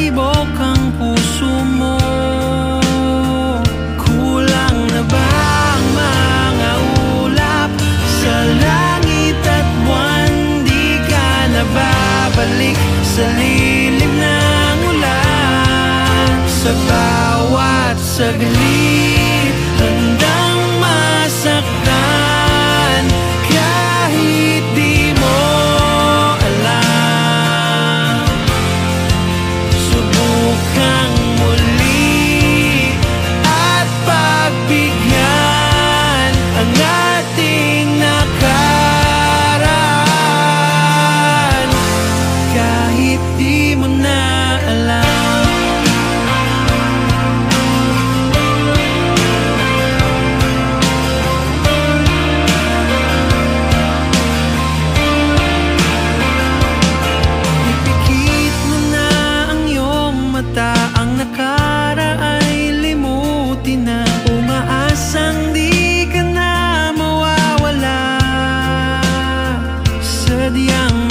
tibok ang puso mo. Kulang ba ang mga ulap sa langit ka na babalik sa lilim ulan. Sa bawat saglit handang masakit diamante.